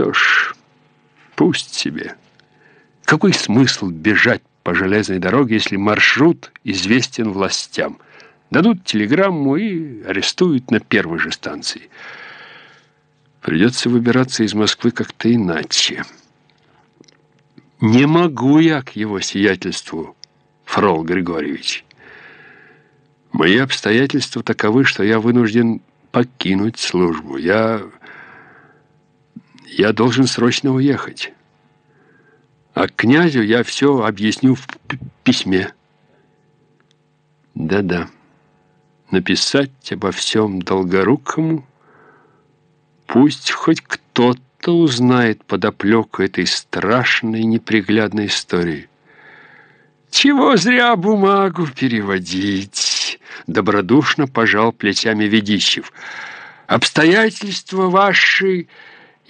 Что ж, пусть себе. Какой смысл бежать по железной дороге, если маршрут известен властям? Дадут телеграмму и арестуют на первой же станции. Придется выбираться из Москвы как-то иначе. Не могу я к его сиятельству, Фрол Григорьевич. Мои обстоятельства таковы, что я вынужден покинуть службу. Я... я должен срочно уехать. А князю я все объясню в письме. Да-да. Написать обо всем Долгорукому, пусть хоть кто-то узнает подоплеку этой страшной неприглядной истории. Чего зря бумагу переводить? Добродушно пожал плечами Ведищев. Обстоятельства ваши,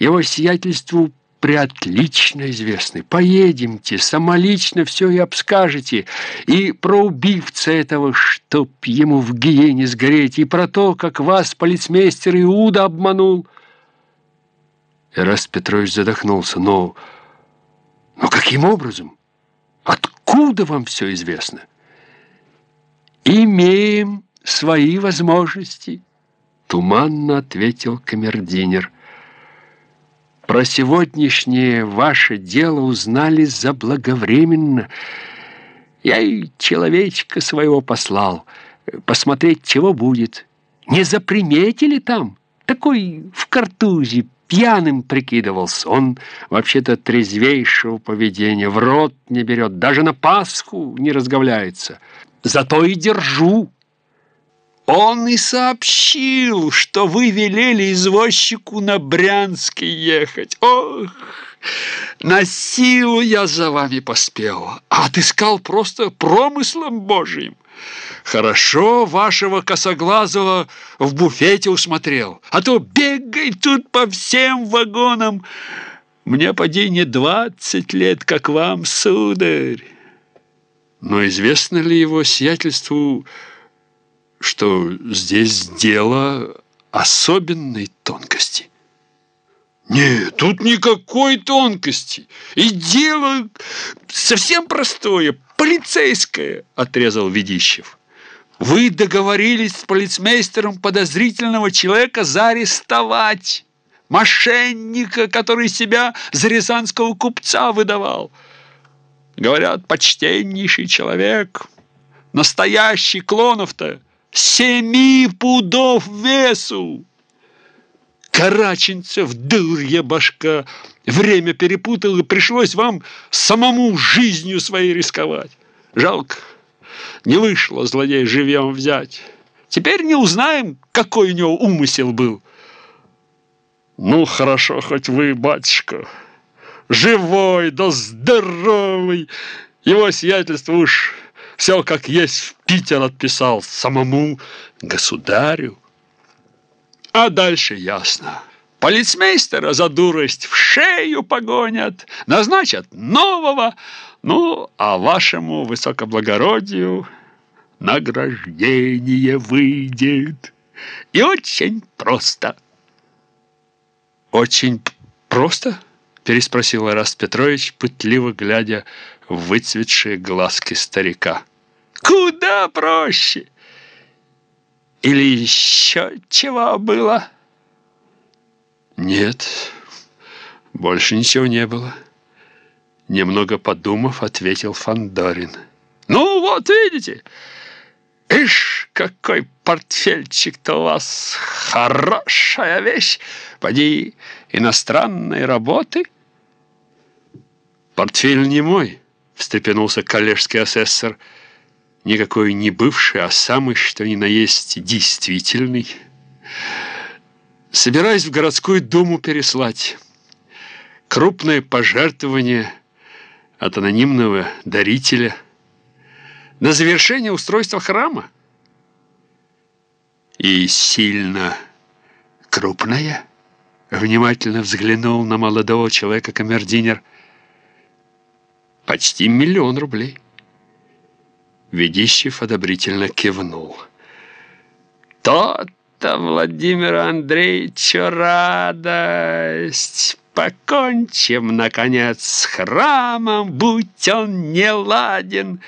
его сиятельству преотлично известны. Поедемте, самолично все и обскажете. И про убивца этого, чтоб ему в гиене сгореть, и про то, как вас полицмейстер Иуда обманул. Эраст Петрович задохнулся. Но, но каким образом? Откуда вам все известно? Имеем свои возможности, туманно ответил камердинер. Про сегодняшнее ваше дело узнали заблаговременно. Я и человечка своего послал. Посмотреть, чего будет. Не заприметили там? Такой в картузе пьяным прикидывался. Он вообще-то трезвейшего поведения, в рот не берет, даже на Пасху не разговляется. Зато и держу. Он и сообщил, что вы велели извозчику на Брянский ехать. Ох, на силу я за вами поспел, а отыскал просто промыслом Божьим. Хорошо вашего косоглазого в буфете усмотрел, а то бегай тут по всем вагонам. Мне поди не двадцать лет, как вам, сударь. Но известно ли его сиятельству что здесь дело особенной тонкости. Нет, тут никакой тонкости. И дело совсем простое, полицейское, отрезал Ведищев. Вы договорились с полицмейстером подозрительного человека заарестовать. Мошенника, который себя за рязанского купца выдавал. Говорят, почтеннейший человек. Настоящий Клонов-то семи пудов весу. Караченцев, дурья башка, время перепутал, и пришлось вам самому жизнью своей рисковать. Жалко, не вышло злодей живьем взять. Теперь не узнаем, какой у него умысел был. Ну, хорошо, хоть вы, батюшка, живой да здоровый. Его сиятельство уж все как есть в Питер отписал самому государю. А дальше ясно. Полицмейстера за дурость в шею погонят, назначат нового, ну, а вашему высокоблагородию награждение выйдет. И очень просто. Очень просто? Переспросил Раст Петрович, пытливо глядя в выцветшие глазки старика. Куда проще? Или еще чего было? Нет, больше ничего не было. Немного подумав, ответил Фандорин. Ну вот, видите, Ишь, какой портфельчик-то у вас хорошая вещь. Поди, иностранной работы. Портфель не мой, встрепенулся коллежский асессор никакой не бывший, а самый, что ни на есть, действительный. Собираюсь в городскую думу переслать. Крупное пожертвование от анонимного дарителя на завершение устройства храма. И сильно крупное, внимательно взглянул на молодого человека камердинер. Почти миллион рублей. Ведищев одобрительно кивнул. «То-то, Владимир Андреевич, радость! покончим, наконец, с храмом, будь он не ладен.